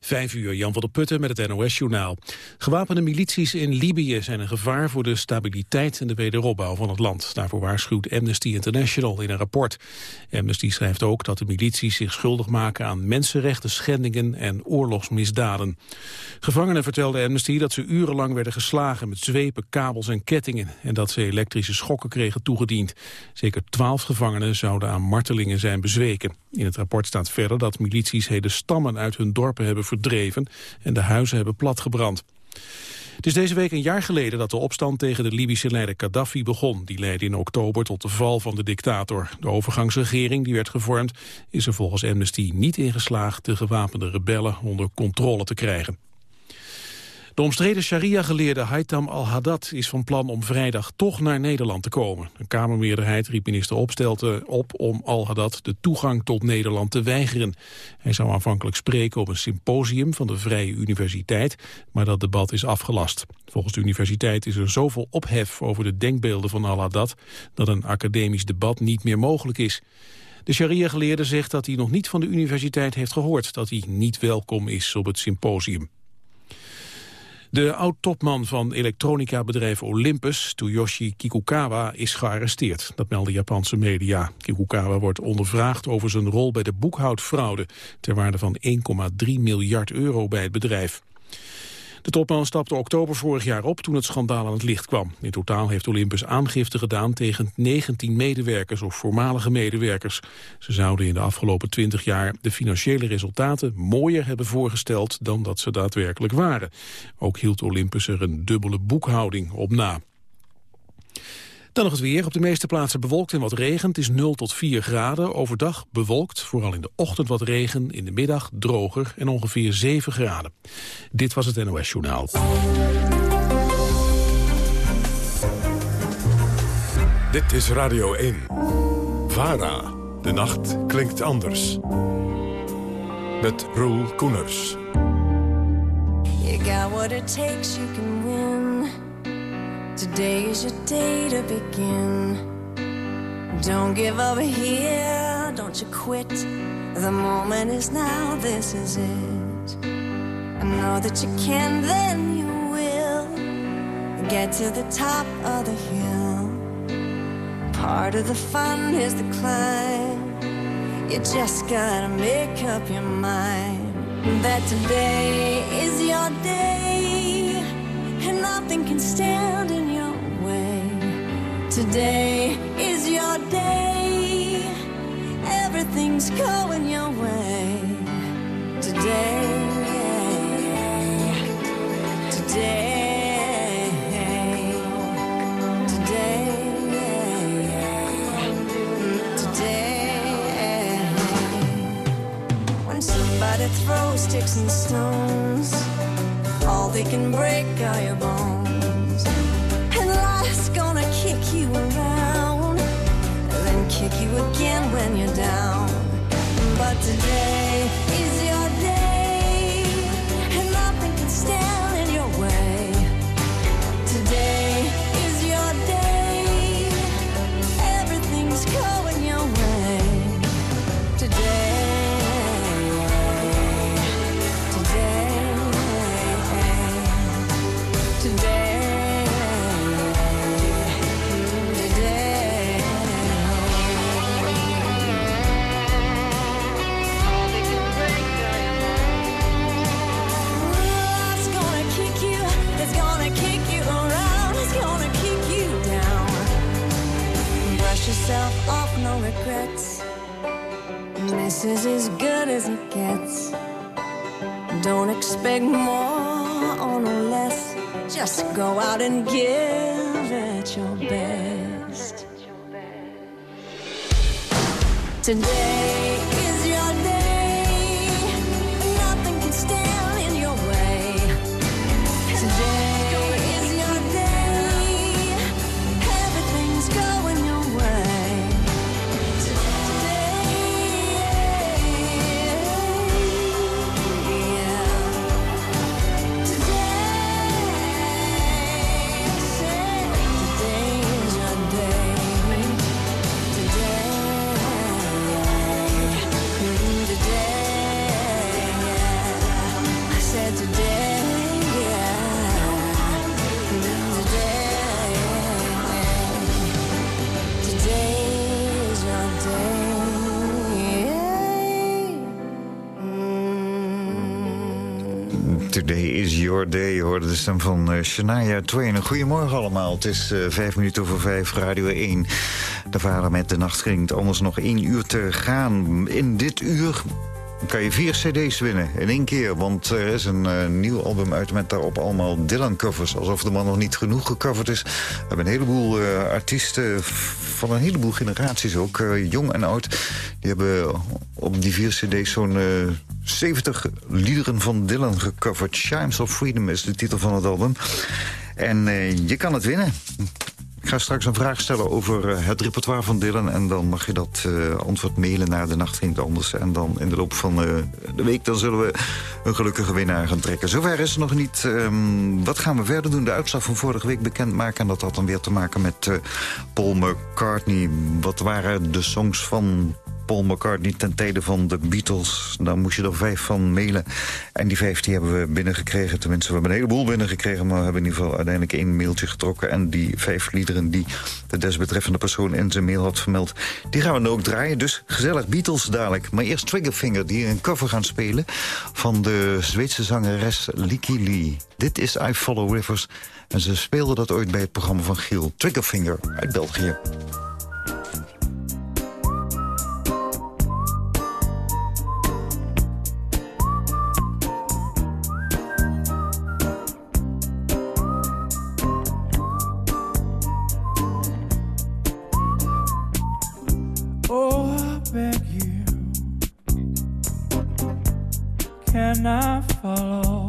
Vijf uur, Jan van der Putten met het NOS-journaal. Gewapende milities in Libië zijn een gevaar voor de stabiliteit en de wederopbouw van het land. Daarvoor waarschuwt Amnesty International in een rapport. Amnesty schrijft ook dat de milities zich schuldig maken aan mensenrechten schendingen en oorlogsmisdaden. Gevangenen vertelden Amnesty dat ze urenlang werden geslagen met zwepen, kabels en kettingen en dat ze elektrische schokken kregen toegediend. Zeker twaalf gevangenen zouden aan martelingen zijn bezweken. In het rapport staat verder dat milities hele stammen uit hun dorpen hebben verdreven en de huizen hebben platgebrand. Het is deze week een jaar geleden dat de opstand tegen de Libische leider Gaddafi begon. Die leidde in oktober tot de val van de dictator. De overgangsregering die werd gevormd is er volgens Amnesty niet in geslaagd de gewapende rebellen onder controle te krijgen. De omstreden sharia-geleerde Haitham al-Haddad is van plan om vrijdag toch naar Nederland te komen. Een Kamermeerderheid riep minister Opstelten op om al-Haddad de toegang tot Nederland te weigeren. Hij zou aanvankelijk spreken op een symposium van de Vrije Universiteit, maar dat debat is afgelast. Volgens de universiteit is er zoveel ophef over de denkbeelden van al-Haddad dat een academisch debat niet meer mogelijk is. De sharia-geleerde zegt dat hij nog niet van de universiteit heeft gehoord dat hij niet welkom is op het symposium. De oud-topman van elektronica-bedrijf Olympus, Tsuyoshi Kikukawa, is gearresteerd. Dat melden Japanse media. Kikukawa wordt ondervraagd over zijn rol bij de boekhoudfraude... ter waarde van 1,3 miljard euro bij het bedrijf. De topman stapte oktober vorig jaar op toen het schandaal aan het licht kwam. In totaal heeft Olympus aangifte gedaan tegen 19 medewerkers of voormalige medewerkers. Ze zouden in de afgelopen 20 jaar de financiële resultaten mooier hebben voorgesteld dan dat ze daadwerkelijk waren. Ook hield Olympus er een dubbele boekhouding op na. Dan nog het weer. Op de meeste plaatsen bewolkt en wat regen. Het is 0 tot 4 graden. Overdag bewolkt, vooral in de ochtend wat regen. In de middag droger en ongeveer 7 graden. Dit was het NOS Journaal. Dit is Radio 1. VARA. De nacht klinkt anders. Met Roel Koeners. You got what it takes, you can win. Today is your day to begin. Don't give up here, don't you quit. The moment is now, this is it. I know that you can, then you will get to the top of the hill. Part of the fun is the climb. You just gotta make up your mind that today is your day, and nothing can stand in your way. Today is your day. Everything's going your way. Today, today, today, today. When somebody throws sticks and stones, they can break are your bones. And life's gonna kick you around, and then kick you again when you're down. But today is your day, and nothing can stand de stem van uh, Shania Twain. Goedemorgen allemaal, het is uh, vijf minuten over vijf, Radio 1. De vader met de nacht ging anders nog één uur te gaan. In dit uur kan je vier cd's winnen in één keer. Want er is een uh, nieuw album uit met daarop allemaal Dylan-covers. Alsof de man nog niet genoeg gecoverd is. We hebben een heleboel artiesten van een heleboel generaties ook. Jong en oud. Die hebben op die vier cd's zo'n 70 liederen van Dylan gecoverd. Chimes of Freedom is de titel van het album. En je kan het winnen. Ik ga straks een vraag stellen over uh, het repertoire van Dylan... en dan mag je dat uh, antwoord mailen naar de Nacht Ging Anders. En dan in de loop van de week dan zullen we een gelukkige winnaar gaan trekken. Zover is het nog niet. Um, wat gaan we verder doen? De uitslag van vorige week bekendmaken. En dat had dan weer te maken met Paul McCartney. Wat waren de songs van Paul McCartney ten tijde van de Beatles. Daar moest je er vijf van mailen. En die vijf die hebben we binnengekregen. Tenminste, we hebben een heleboel binnengekregen... maar we hebben in ieder geval uiteindelijk één mailtje getrokken. En die vijf liederen die de desbetreffende persoon in zijn mail had vermeld... die gaan we nu ook draaien. Dus gezellig Beatles dadelijk. Maar eerst Triggerfinger, die een cover gaan spelen... van de Zweedse zangeres Licky Lee. Dit is I Follow Rivers. En ze speelde dat ooit bij het programma van Giel. Triggerfinger uit België. Can I follow?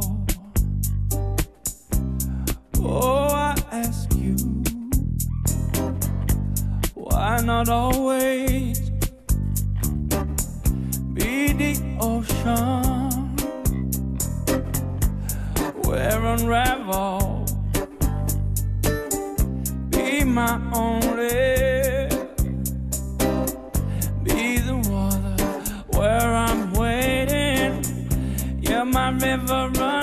Oh, I ask you, why not always be the ocean where unravel my river running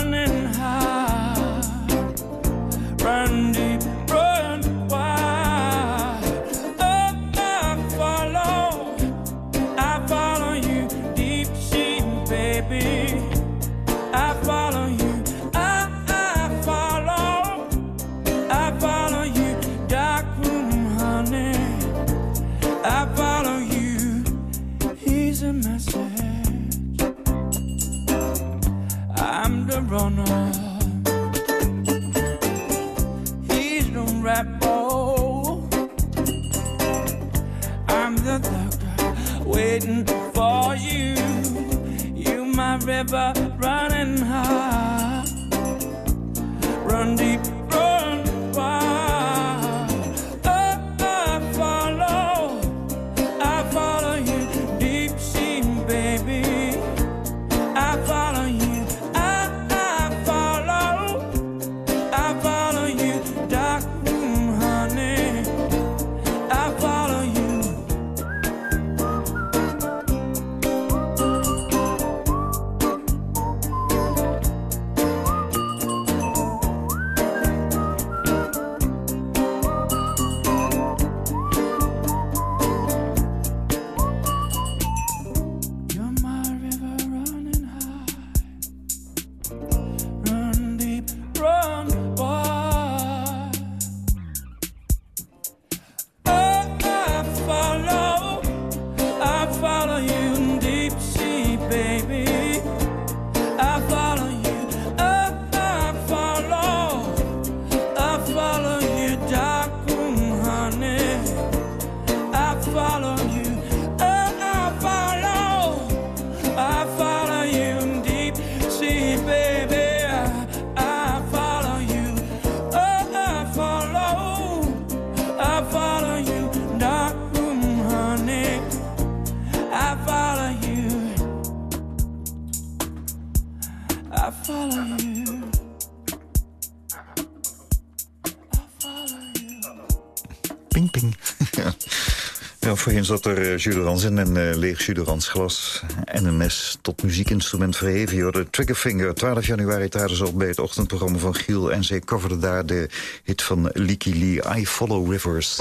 never zat er uh, Juderans in een uh, leeg Juderans glas en een mes tot muziekinstrument verheven. Je de Triggerfinger. 12 januari traden ze op bij het ochtendprogramma van Giel... en zij coverden daar de hit van Leaky Lee, I Follow Rivers.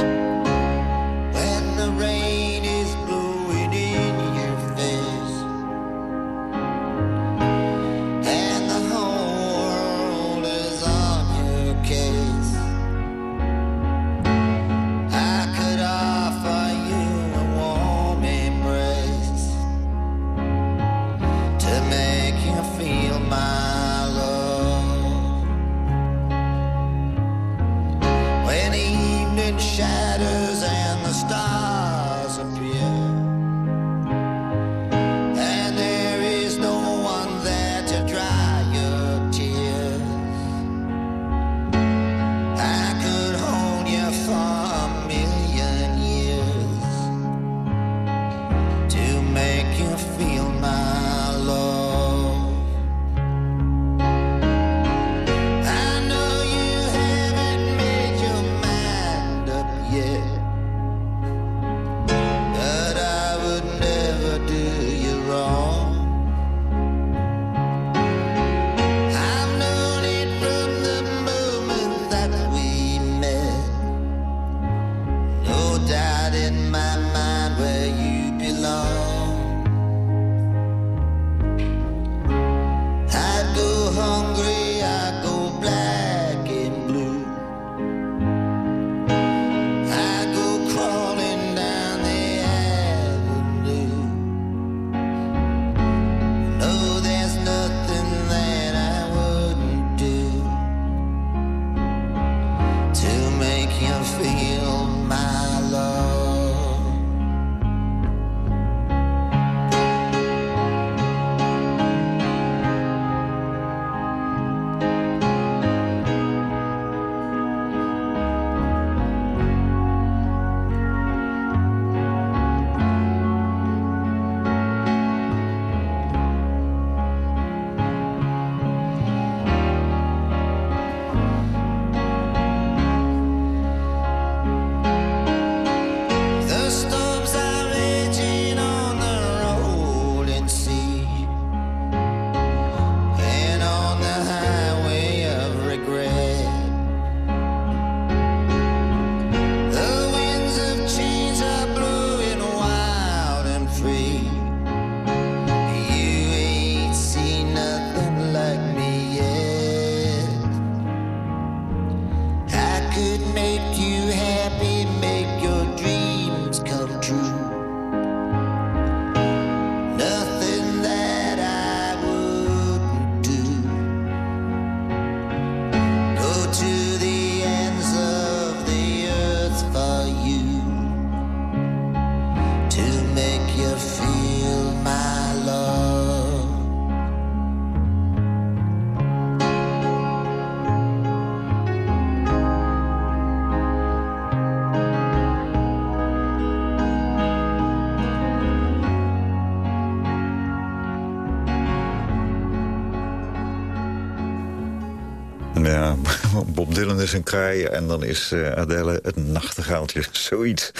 Een en dan is uh, Adele het nachtegaaltje. Zoiets.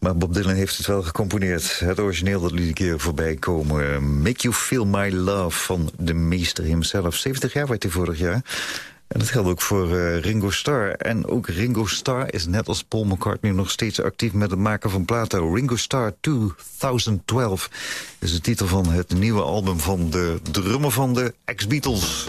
Maar Bob Dylan heeft het wel gecomponeerd. Het origineel dat liet een keer voorbij komen. Make You Feel My Love van de meester himself. 70 jaar werd hij vorig jaar. En dat geldt ook voor uh, Ringo Starr. En ook Ringo Starr is net als Paul McCartney nog steeds actief met het maken van platen. Ringo Starr 2012 is de titel van het nieuwe album van de drummer van de ex-Beatles.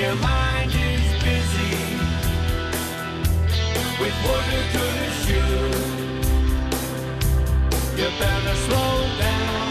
your mind is busy with what water to the shoe, you better slow down.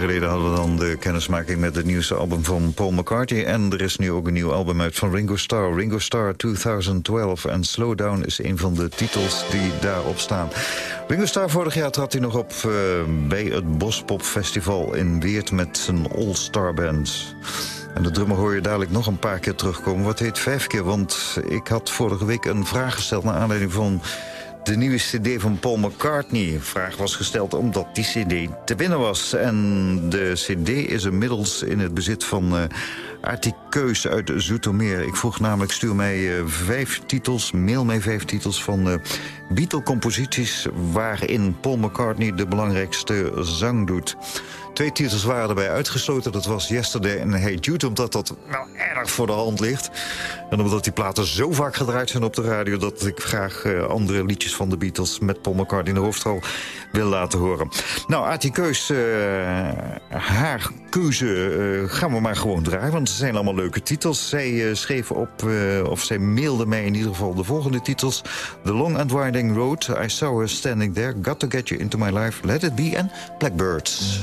Weken geleden hadden we dan de kennismaking met het nieuwste album van Paul McCartney. En er is nu ook een nieuw album uit van Ringo Starr. Ringo Starr 2012. En Slowdown is een van de titels die daarop staan. Ringo Starr vorig jaar trad hij nog op uh, bij het Bospop Festival in Weert met zijn All-Star Band. En de drummer hoor je dadelijk nog een paar keer terugkomen. Wat heet vijf keer? Want ik had vorige week een vraag gesteld... naar aanleiding van de nieuwe cd van Paul McCartney. Vraag was gesteld omdat die cd te winnen was. En de cd is inmiddels in het bezit van uh, Artie Keus uit Zoetermeer. Ik vroeg namelijk, stuur mij uh, vijf titels, mail mij vijf titels van uh, Beatle-composities... waarin Paul McCartney de belangrijkste zang doet. Twee titels waren erbij uitgesloten. Dat was Yesterday en Hey Jude, omdat dat wel erg voor de hand ligt. En omdat die platen zo vaak gedraaid zijn op de radio... dat ik graag uh, andere liedjes van de Beatles met Paul McCartney in de hoofdrol wil laten horen. Nou, Artie Keus, uh, haar keuze uh, gaan we maar gewoon draaien. Want ze zijn allemaal leuke titels. Zij schreef op, of zij mailde mij in ieder geval de volgende titels. The Long and Winding Road, I Saw Her Standing There... Got to Get You Into My Life, Let It Be en Blackbirds.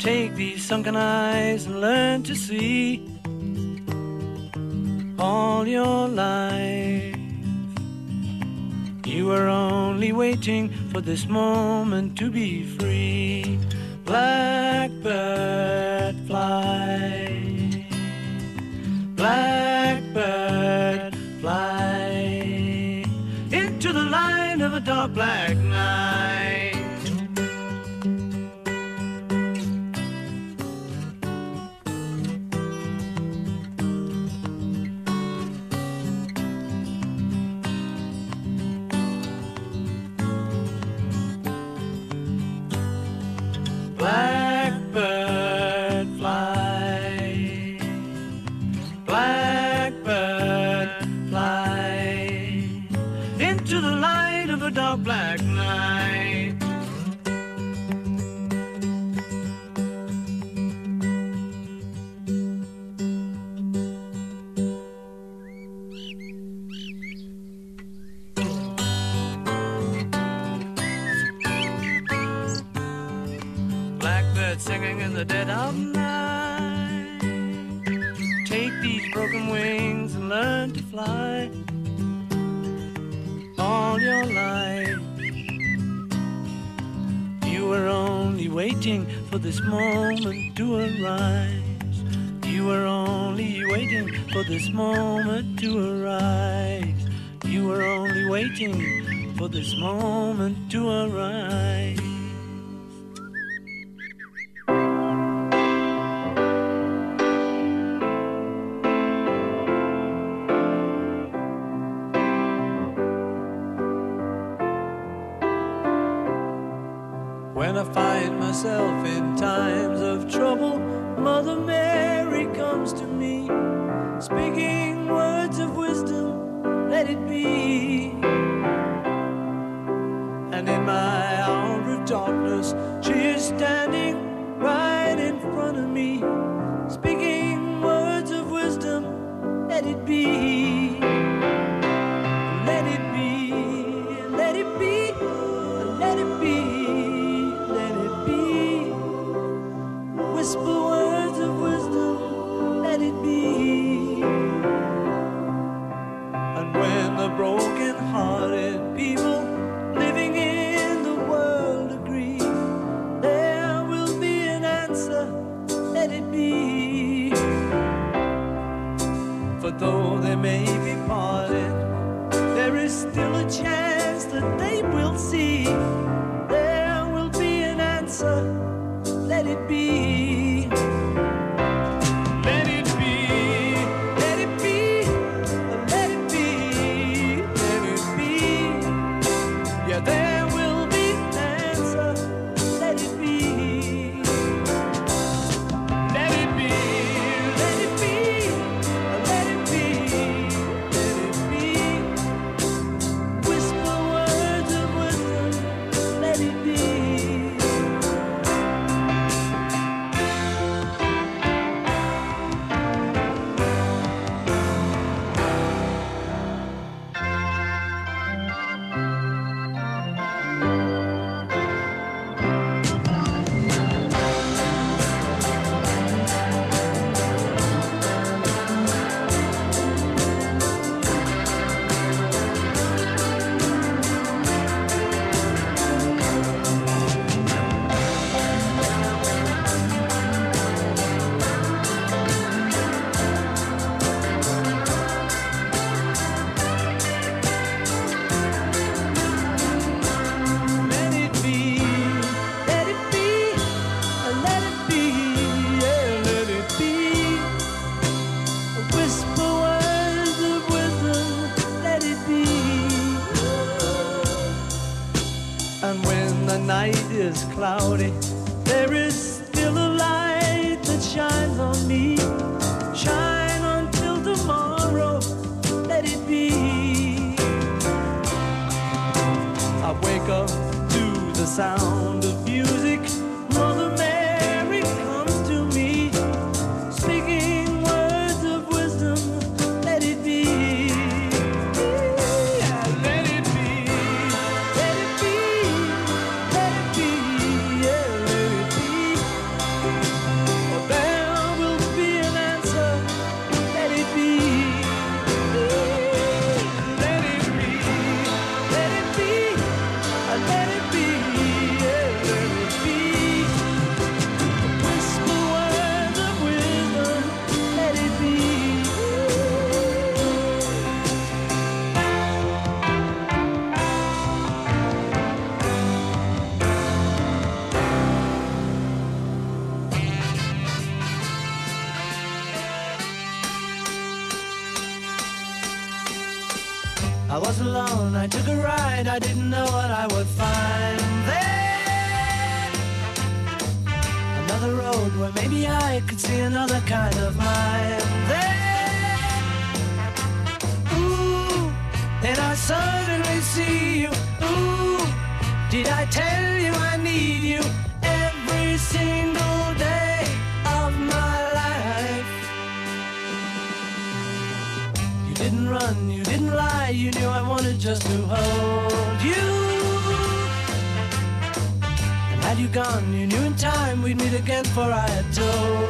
Take these sunken eyes and learn to see all your life. You were only waiting for this moment to be free. Blackbird fly. Blackbird fly into the light of a dark black night. For this moment to arise. You were only waiting for this moment to arise. You were only waiting for this moment to arise. took a ride, I didn't know what I would find there. Another road where maybe I could see another kind of mind there. Ooh, then I suddenly see you. Ooh, did I tell lie, you knew I wanted just to hold you. And had you gone, you knew in time we'd meet again, for I had told.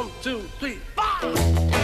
One, two, three, five.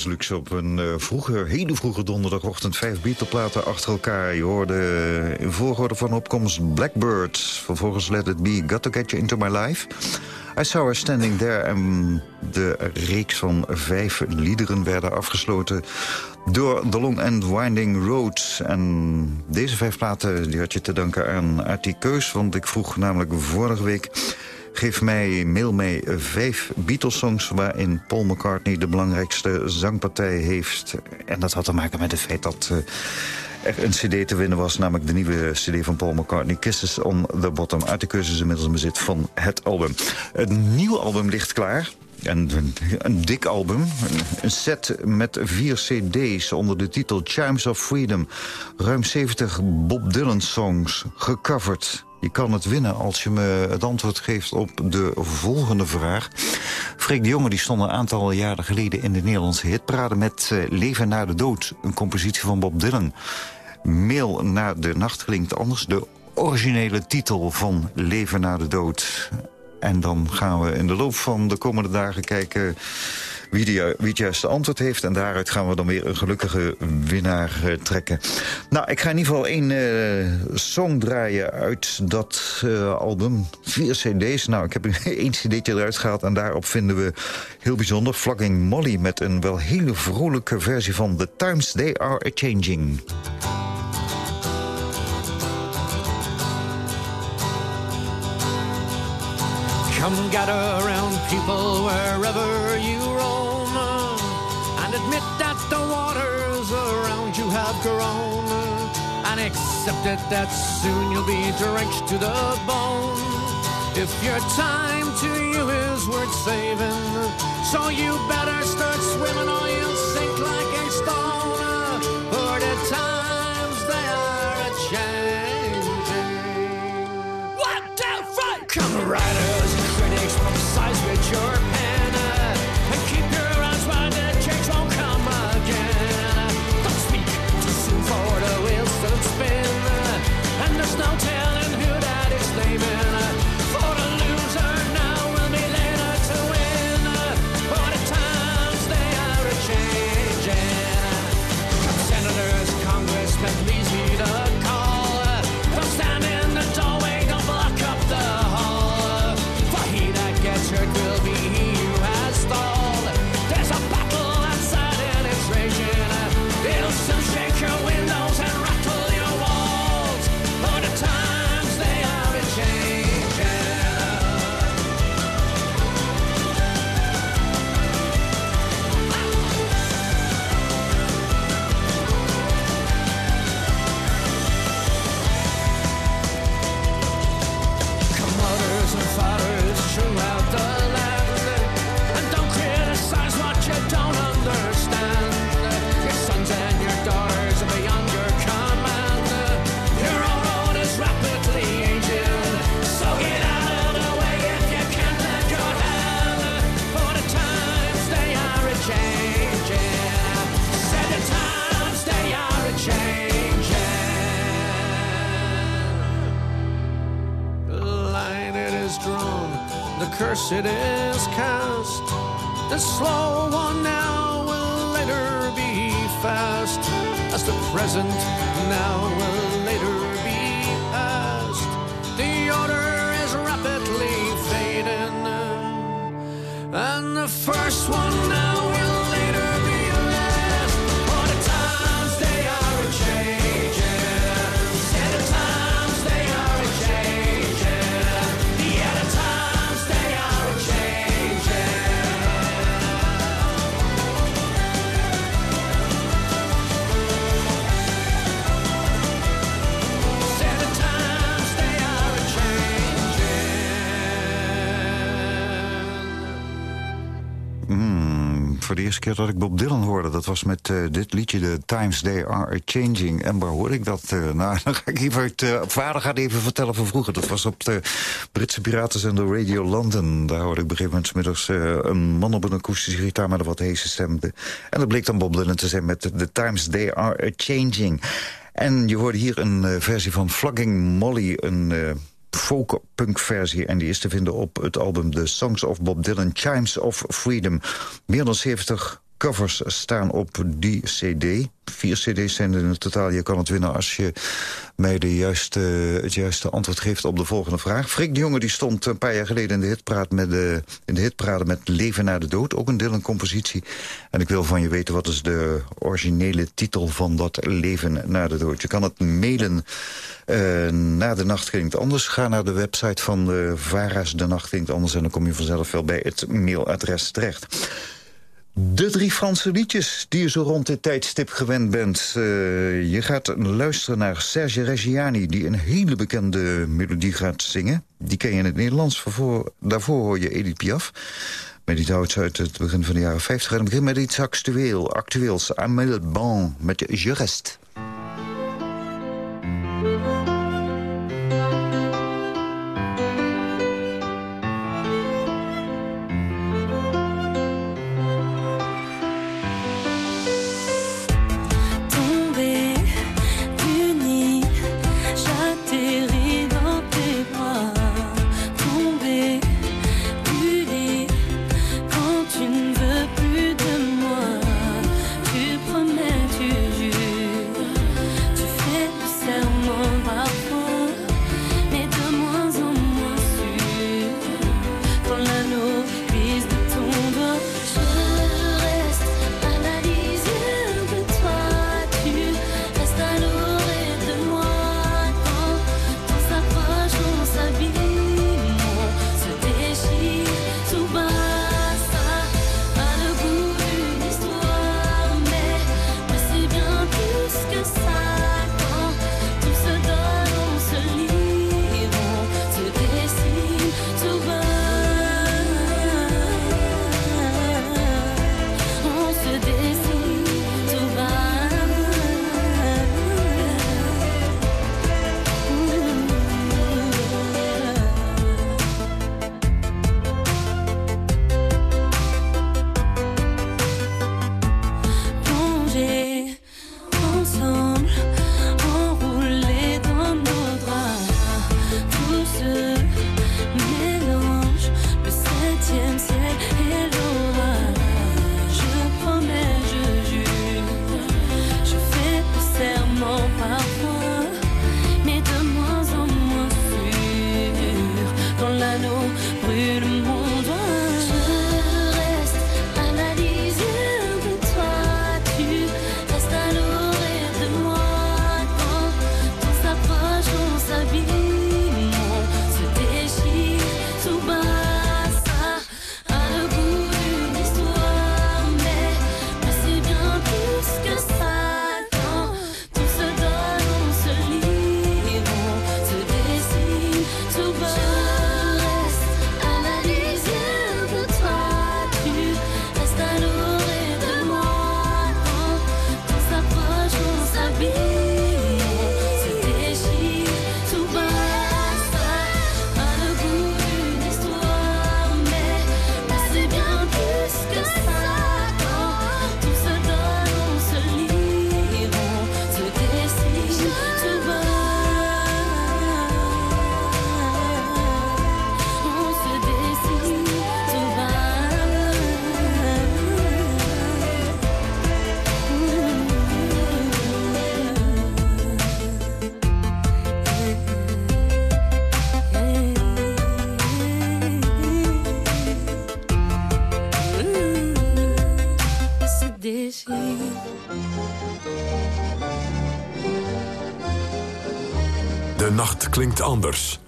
Is luxe op een eh, vroege, hele vroege donderdagochtend. Vijf Beatle-platen achter elkaar. Je hoorde eh, in volgorde van opkomst Blackbird. Vervolgens Let It Be, Got To Get You Into My Life. I Saw Her Standing There. En de reeks van vijf liederen werden afgesloten door The Long and Winding Road. En deze vijf platen die had je te danken aan Artie Keus. Want ik vroeg namelijk vorige week... Geef mij, mail mij vijf Beatles-songs... waarin Paul McCartney de belangrijkste zangpartij heeft. En dat had te maken met het feit dat eh, er een cd te winnen was... namelijk de nieuwe cd van Paul McCartney, Kisses on the Bottom. Uit de cursus inmiddels in bezit van het album. Het nieuwe album ligt klaar... En een, een dik album, een set met vier cd's onder de titel Chimes of Freedom. Ruim 70 Bob Dylan songs, gecoverd. Je kan het winnen als je me het antwoord geeft op de volgende vraag. Freek de Jonge die stond een aantal jaren geleden in de Nederlandse hitparade... met eh, Leven na de dood, een compositie van Bob Dylan. Mail naar de nacht klinkt anders, de originele titel van Leven na de dood... En dan gaan we in de loop van de komende dagen kijken wie, die, wie het juiste antwoord heeft. En daaruit gaan we dan weer een gelukkige winnaar uh, trekken. Nou, ik ga in ieder geval één uh, song draaien uit dat album. Vier cd's. Nou, ik heb één cd'tje eruit gehaald. En daarop vinden we heel bijzonder Flogging Molly... met een wel hele vrolijke versie van The Times They Are A-Changing. Come gather around people wherever you around you and accept it that soon you'll be drenched to the bone. If your time to you is worth saving, so you better start swimming or you'll sink like a stone. For the times they are a changing. One, two, three, come riders critics prophesize with your eerste keer dat ik Bob Dylan hoorde, dat was met eh, dit liedje, The Times They Are A-Changing. En waar hoorde ik dat? eh, nou, dan ga ik even uit, eh, vader gaat even vertellen van vroeger. Dat was op de Britse Piratenzender Radio London. Daar hoorde ik op een gegeven moment middags een man op een akoestische gitaar met een wat heese stem. En dat bleek dan Bob Dylan te zijn met The Times They Are A-Changing. En je hoorde hier een versie van Flogging Molly, een... eh, folk-punk versie. En die is te vinden op het album The Songs of Bob Dylan, Chimes of Freedom. Meer dan 70 covers staan op die cd. Vier cd's zijn er in totaal. Je kan het winnen als je mij de juiste, het juiste antwoord geeft op de volgende vraag. Frik de Jonge die stond een paar jaar geleden in de hitpraat met, de, in de hitpraat met Leven na de Dood. Ook een Dylan-compositie. En ik wil van je weten wat is de originele titel van dat Leven na de Dood. Je kan het mailen eh, na de nacht klinkt anders. Ga naar de website van de Vara's De Nacht klinkt anders... en dan kom je vanzelf wel bij het mailadres terecht. De drie Franse liedjes die je zo rond dit tijdstip gewend bent. Eh, je gaat luisteren naar Serge Reggiani... die een hele bekende melodie gaat zingen. Die ken je in het Nederlands. Daarvoor, daarvoor hoor je Edith Piaf. Met iets ouds uit het begin van de jaren 50. En begin met iets actueel, actueels. Amel Ban met Je Reste.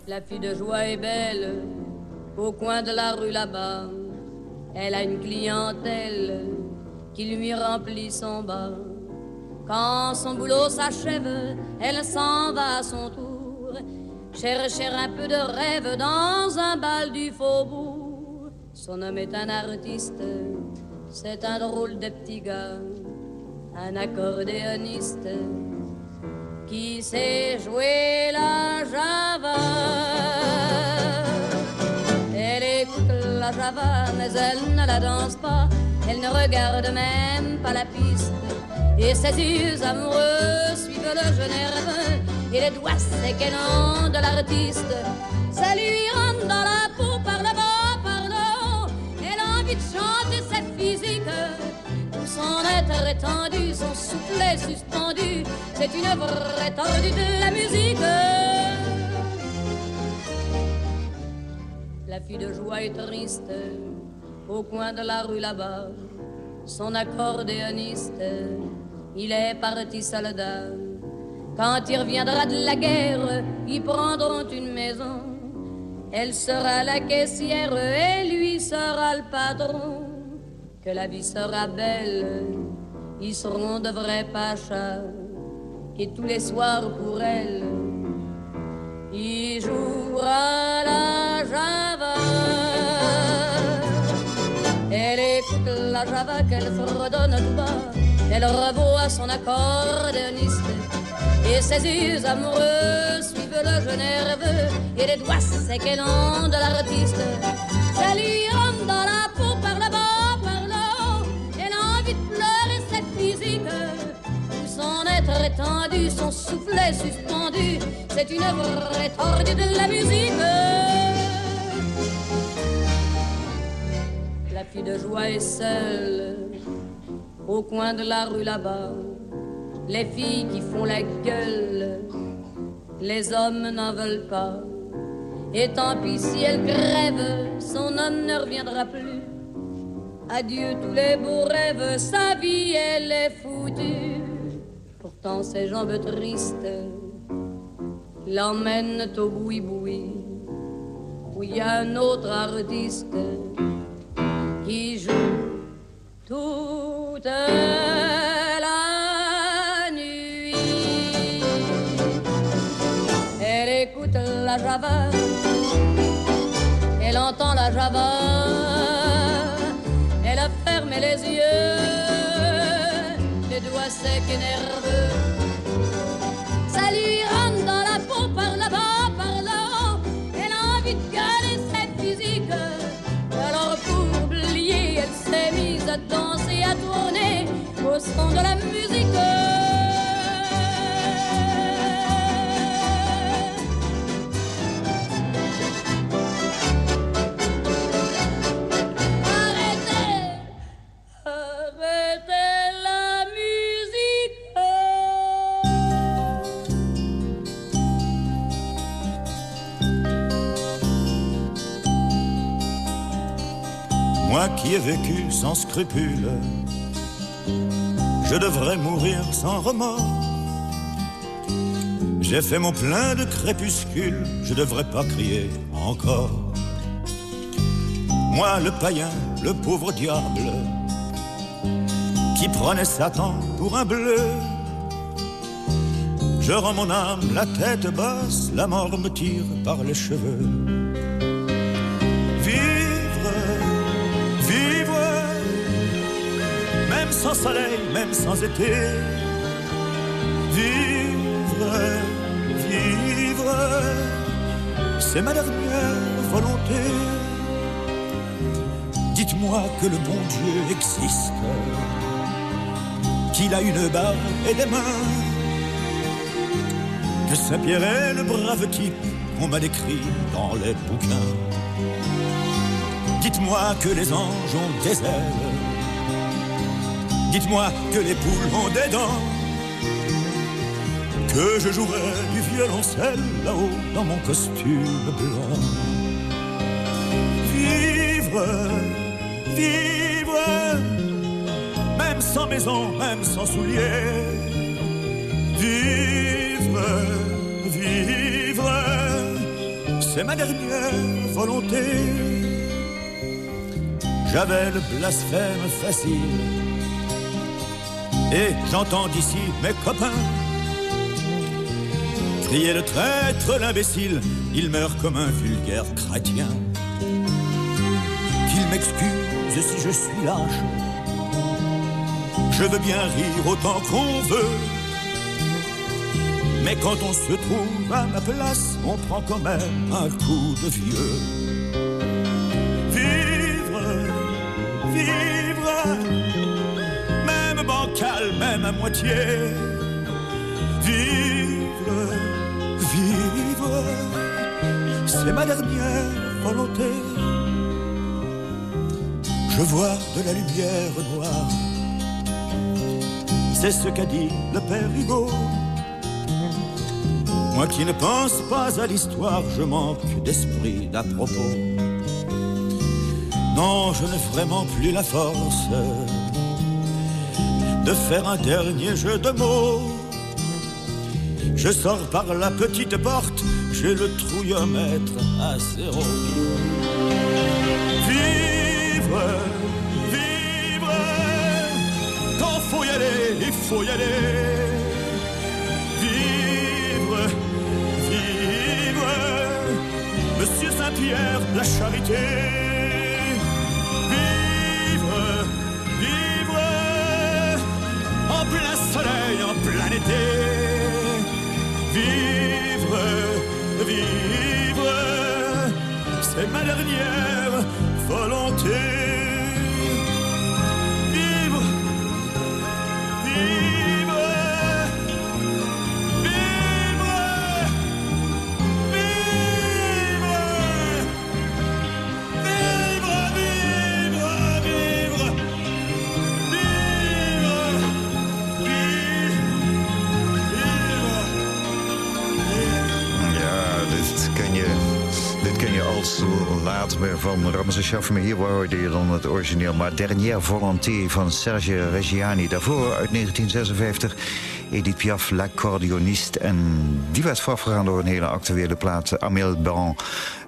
La fille de joie est belle, au coin de la rue là-bas. Elle a une clientèle qui lui remplit son bas. Quand son boulot s'achève, elle s'en va à son tour, chercher un peu de rêve dans un bal du faubourg. Son homme est un artiste, c'est un drôle de petit gars, un accordéoniste qui sait jouer la java. Elle écoute la java, mais elle ne la danse pas. Elle ne regarde même pas la piste. Et ses yeux amoureux suivent le jeune nerveux. Et les doigts séquennants de l'artiste. Ça lui rentre dans la peau son être étendu, son soufflet suspendu. C'est une vraie tordue de la musique. La fille de joie est triste au coin de la rue là-bas. Son accordéoniste, il est parti soldat. Quand il reviendra de la guerre, ils prendront une maison. Elle sera la caissière et lui sera le patron. Que la vie sera belle, ils seront de vrais pachas. Et tous les soirs pour elle, il jouera la java. Elle écoute la java qu'elle fredonne tout bas. Elle revoit son accordéoniste. Et ses yeux amoureux suivent le jeu nerveux. Et les doigts séquennants de l'artiste. Ça étendu, son soufflet suspendu. C'est une vraie tordue de la musique. La fille de joie est seule au coin de la rue là-bas. Les filles qui font la gueule, les hommes n'en veulent pas. Et tant pis si elle crève, son homme ne reviendra plus. Adieu tous les beaux rêves, sa vie elle est foutue. Pourtant ses jambes tristes l'emmènent au boui-boui, où il y a un autre artiste qui joue toute la nuit. Elle écoute la java, elle entend la java, elle a fermé les yeux, les doigts secs et nerveux. Sans scrupule, je devrais mourir sans remords. J'ai fait mon plein de crépuscule, je devrais pas crier encore. Moi le païen, le pauvre diable, qui prenait Satan pour un bleu. Je rends mon âme la tête basse, la mort me tire par les cheveux. Sans soleil, même sans été. Vivre, vivre, c'est ma dernière volonté. Dites-moi que le bon Dieu existe, qu'il a une barbe et des mains, que Saint-Pierre est le brave type qu'on m'a décrit dans les bouquins. Dites-moi que les anges ont des ailes. Dites-moi que les poules ont des dents. Que je jouerai du violoncelle là-haut dans mon costume blanc. Vivre, vivre, même sans maison, même sans souliers. Vivre, vivre, c'est ma dernière volonté. J'avais le blasphème facile. Et j'entends d'ici mes copains crier le traître, l'imbécile. Il meurt comme un vulgaire chrétien. Qu'il m'excuse si je suis lâche. Je veux bien rire autant qu'on veut. Mais quand on se trouve à ma place, on prend quand même un coup de vieux. Moitié. Vivre, vivre, c'est ma dernière volonté. Je vois de la lumière noire. C'est ce qu'a dit le père Hugo. Moi qui ne pense pas à l'histoire, je manque d'esprit d'à propos. Non, je n'ai vraiment plus la force de faire un dernier jeu de mots. Je sors par la petite porte, j'ai le trouillomètre à zéro. Vivre, vivre, quand faut y aller, il faut y aller. Vivre, vivre, Monsieur Saint-Pierre, la charité. Plein soleil, en plein été. Vivre, vivre, c'est ma dernière volonté. Van Ramses Shafir. Hier hoorde je dan het origineel. Maar Dernière Volonté van Serge Reggiani. Daarvoor uit 1956 Edith Piaf, l'accordioniste. En die werd voorafgegaan door een hele actuele plaat, Amel Ban.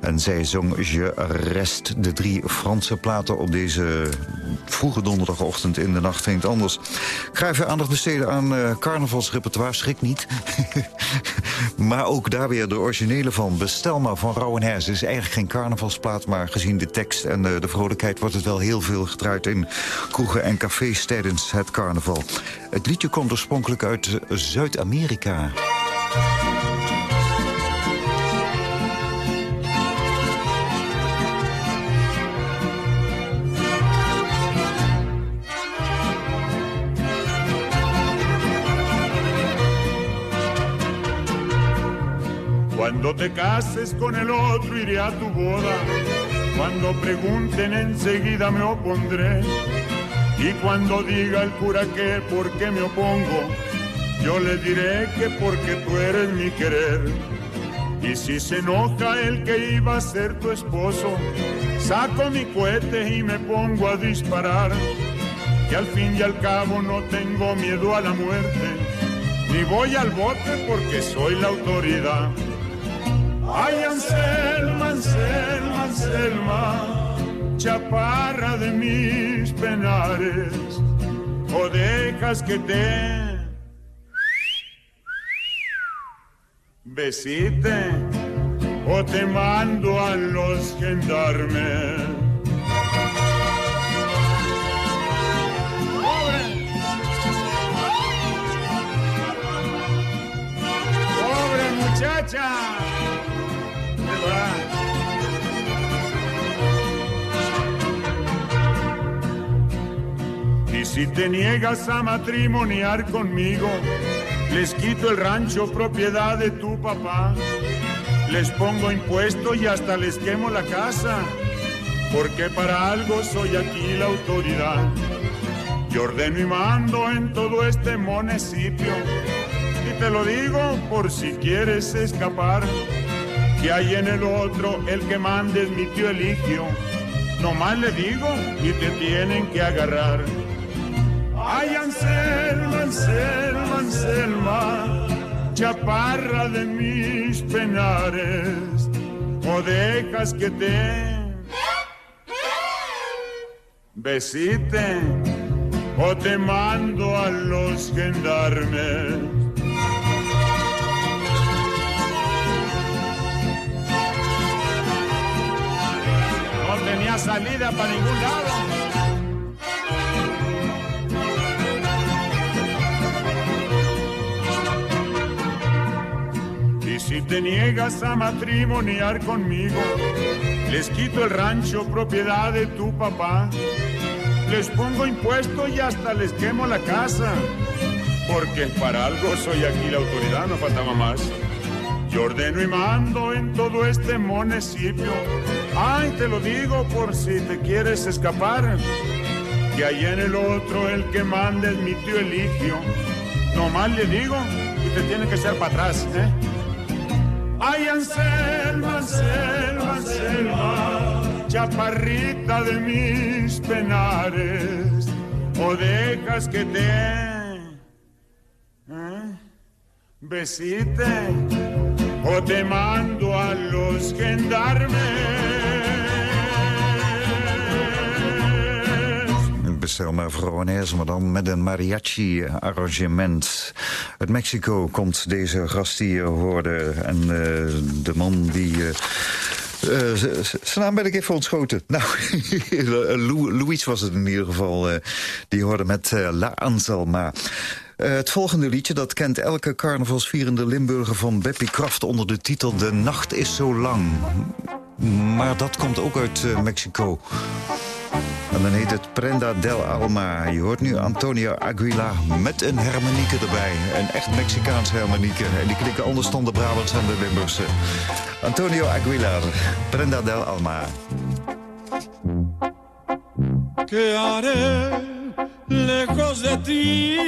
En zij zong Je Rest, de drie Franse platen op deze vroege donderdagochtend in de nacht het anders. Ik ga even aandacht besteden aan uh, carnavalsrepertoire, schrik niet. maar ook daar weer de originele van. Bestel maar van. Het is eigenlijk geen carnavalsplaat, maar gezien de tekst en uh, de vrolijkheid... wordt het wel heel veel gedraaid in kroegen en cafés tijdens het carnaval. Het liedje komt oorspronkelijk uit Zuid-Amerika. Te cases con el otro iré a tu boda. Cuando pregunten enseguida me opondré. Y cuando diga el cura que por qué me opongo, yo le diré que porque tú eres mi querer. Y si se enoja el que iba a ser tu esposo, saco mi cohete y me pongo a disparar. Que al fin y al cabo no tengo miedo a la muerte, ni voy al bote porque soy la autoridad. Ay, Anselma, Anselma, Anselma, chaparra de mis penares, o dejas que te besite, o te mando a los gendarmes. ¡Pobre muchacha! Y si te niegas a matrimoniar conmigo, les quito el rancho propiedad de tu papá. Les pongo impuesto y hasta les quemo la casa, porque para algo soy aquí la autoridad. Yo ordeno y mando en todo este municipio, y te lo digo por si quieres escapar que hay en el otro, el que mande es mi tío Eligio. Nomás le digo y te tienen que agarrar. Ay, Anselma, Anselma, Anselma, chaparra de mis penares, o dejas que te besite o te mando a los gendarmes. Salida para ningún lado. Y si te niegas a matrimoniar conmigo, les quito el rancho propiedad de tu papá. Les pongo impuesto y hasta les quemo la casa. Porque para algo soy aquí la autoridad, no faltaba más. Yo ordeno y mando en todo este municipio. Ay, te lo digo por si te quieres escapar. Que allá en el otro el que manda es mi tío Eligio. Nomás le digo y te tiene que ser para atrás, ¿eh? Ay, Anselma, Anselma, Anselma, chaparrita de mis penares, o dejas que te ¿eh? besite, o te mando a los gendarmes. Bestel Veronese, maar dan met een mariachi-arrangement. Uit Mexico komt deze gast je hoorde. En uh, de man die... Uh, zijn naam ben ik even ontschoten. Nou, Louis was het in ieder geval. Die hoorde met La Anselma. het volgende liedje dat kent elke carnavalsvierende Limburger van Beppie Kraft... onder de titel De Nacht is zo lang. Maar dat komt ook uit Mexico. En dan heet het Prenda del Alma. Je hoort nu Antonio Aguilar met een hermanieke erbij. Een echt Mexicaans hermanieke. En die klinken anders dan de Brabants en de Limburgse. Antonio Aguilar, Prenda del Alma. ¿Qué haré lejos de ti,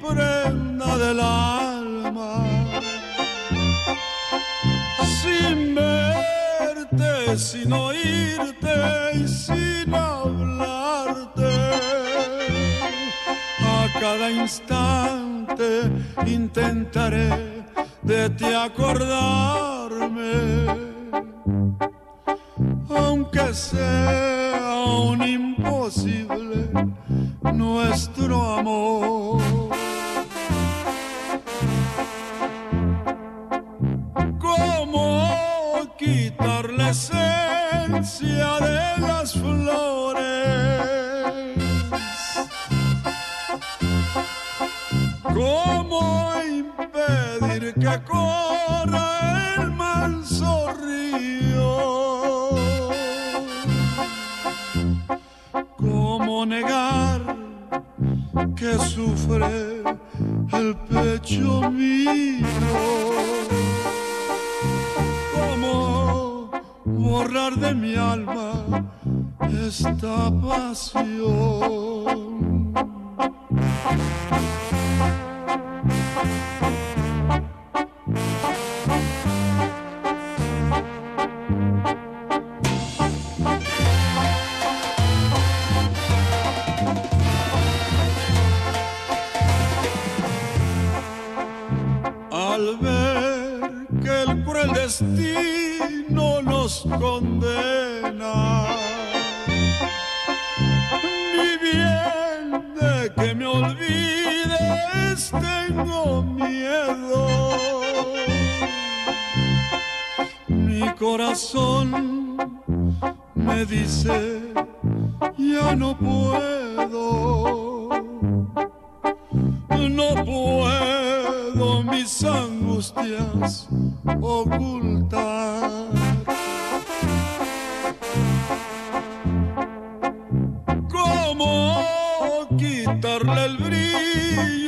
prenda del alma? Sin verte, sin oírte y sin hablarte. A cada instante intentaré de ti acordarme. Aunque sea un imposible nuestro amor. Quitarle el brillo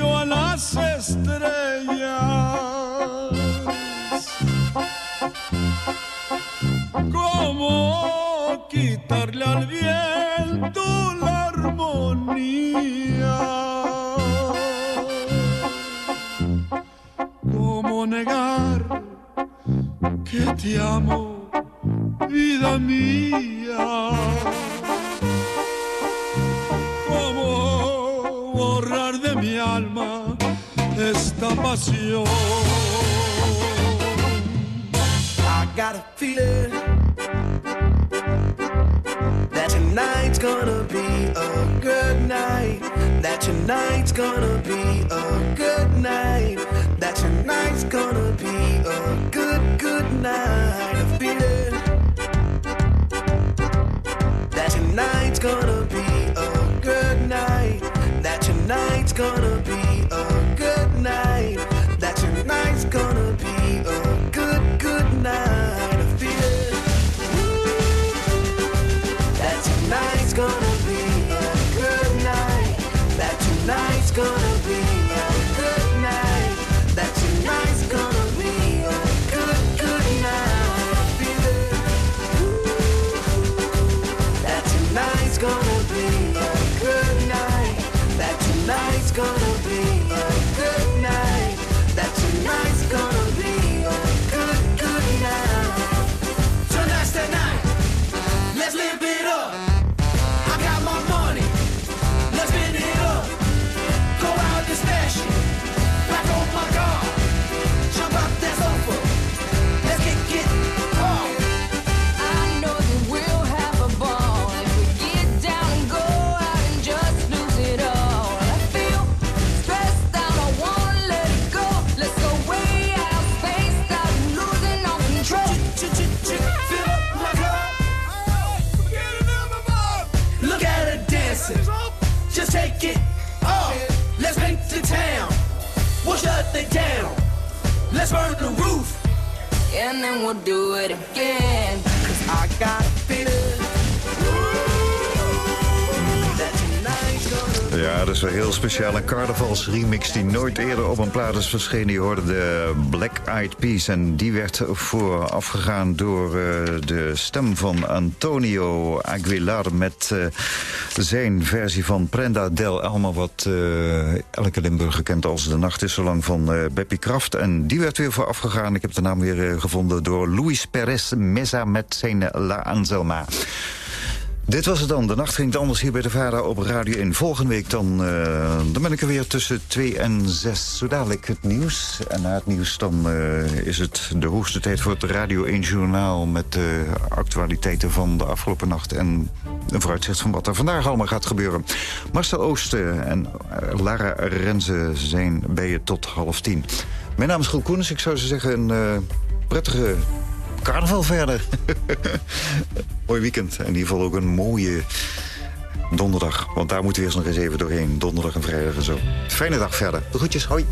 carnavalsremix die nooit eerder op een plaat is verschenen. Je hoorde de Black Eyed Peas en die werd voorafgegaan door eh, de stem van Antonio Aguilar... met eh, zijn versie van Prenda del Alma... wat eh, elke Limburger kent als De Nacht is zo lang van Beppie Kraft. En die werd weer voorafgegaan. Ik heb de naam weer gevonden door Luis Perez Mesa met zijn La Anselma. Dit was het dan. De nacht ging het anders hier bij de VARA op Radio 1. Volgende week dan, eh, dan ben ik er weer tussen 2 en 6. Zo dadelijk het nieuws. En na het nieuws dan eh, is het de hoogste tijd voor het Radio 1 Journaal... met de actualiteiten van de afgelopen nacht... en een vooruitzicht van wat er vandaag allemaal gaat gebeuren. Marcel Oosten en eh, Lara Renze zijn bij je tot half tien. Mijn naam is Groen Koenens. Ik zou ze zeggen een prettige carnaval verder. Mooi weekend. En in ieder geval ook een mooie donderdag. Want daar moeten we eerst nog eens even doorheen. Donderdag en vrijdag en zo. Fijne dag verder. De groetjes. Hoi.